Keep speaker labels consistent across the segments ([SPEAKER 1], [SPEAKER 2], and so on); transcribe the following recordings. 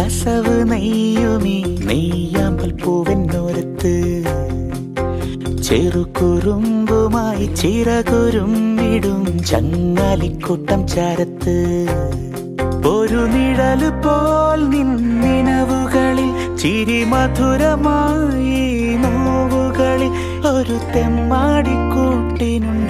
[SPEAKER 1] കസവ് നെയ്യുമീ നെയ്യാമ്പൽ പൂവെന്നോരത്ത്. ചെറുകുറുമ്പുമായി ചിറകുരുമ്പിടും ചങ്ങാലിക്കൂട്ടം ചാരത്ത്. ഒരു നിഴൽ പോൽ നിന്നിനവുകളിൽ ചിരി മധുരമായി നോവുകളിൽ ഒരു തെമ്മാടിക്കൂട്ടിനുണ്ടേ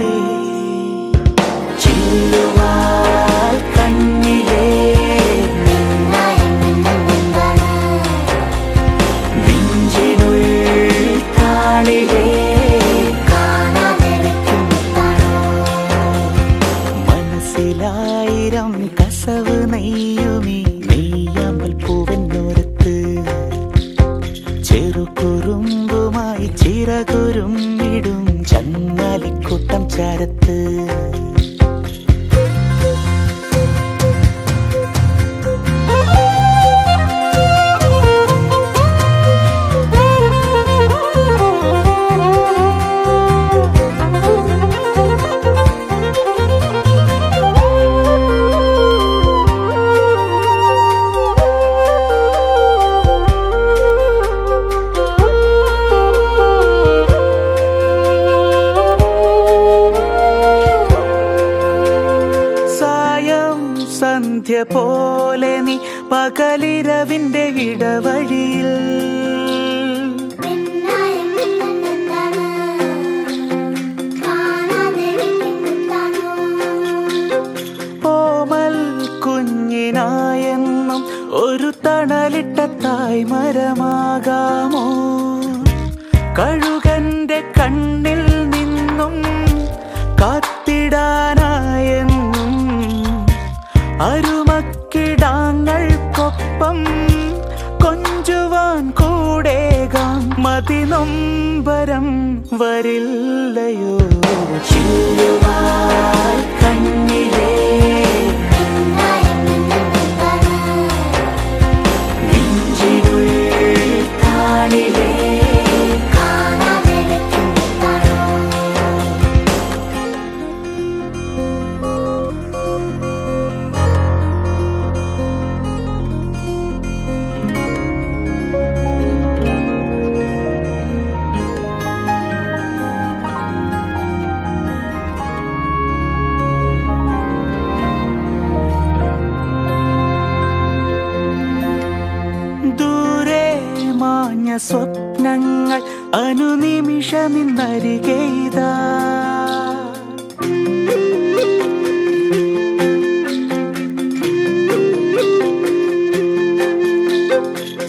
[SPEAKER 1] മനസ്സിലായിരം കസവ് നെയ്യുമീ നെയ്യാമ്പൽ പൂവെന്നോരത്ത് ചെറുകുറുമ്പുമായി ചിറകുരുമ്പിടും ചങ്ങാലിക്കൂട്ടം ചാരത്ത്. സന്ധ്യ പോലെ നീ പകലിരവിന്റെ ഇടവഴിയിൽ. ഓമൽ കുഞ്ഞിനായെന്നും ഒരു തണലിട്ട തായ്മരമാകാമോ? കഴുകന്റെ കണ്ണിൽ നിന്നും കാത്തിടാനായെന്നും അരുമക്കിടാങ്ങൾക്കൊപ്പം കൊഞ്ചുവാൻ കൂടേകാം മതിനൊമ്പരം വരില്ലയോ? ചില്ലുവാൽ കണ്ണിലേ മാഞ്ഞ സ്വപ്നങ്ങൾ അനുനിമിഷമിന്നരികെയ്താ.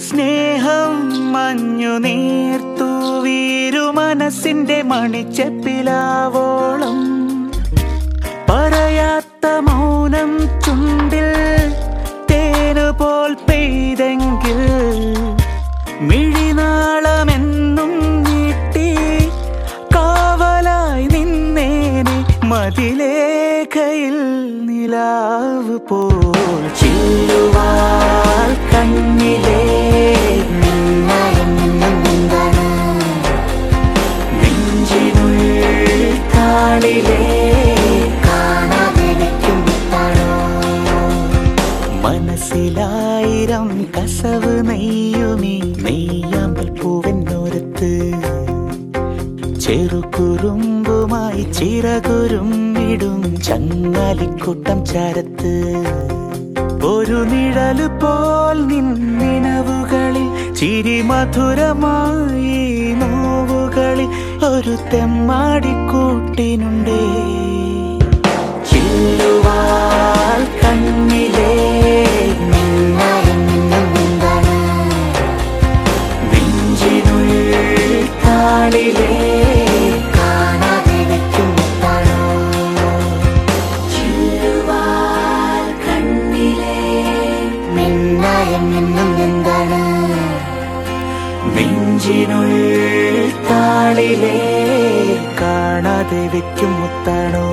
[SPEAKER 1] സ്നേഹം മഞ്ഞു നീർത്തു വീരു മനസ്സിന്റെ മണിച്ചെപ്പിലാവോളം നിലാവ് പോൽ മനസ്സിലായിരം കസവ് നെയ്യുമി നെയ്യാമ്പൽ പൂവെന്നോരത്ത് ചെറുകുറുമ്പുമായി ചിറകുരുമ്പിടും ചങ്ങാലിക്കൂട്ടം ചാരത്ത്. ഒരു നിഴൽ പോൽ നിന്നിനവുകളിൽ ചിരി മധുരമായി നോവുകളിൽ ഒരു തെമ്മാടിക്കൂട്ടിനുണ്ടേ. ചില്ലുവാൽ കണ്ണിലേ നെഞ്ചിനുള്ളിൽ താളിലേ കാണാതെ വെക്കും മുത്താണോ?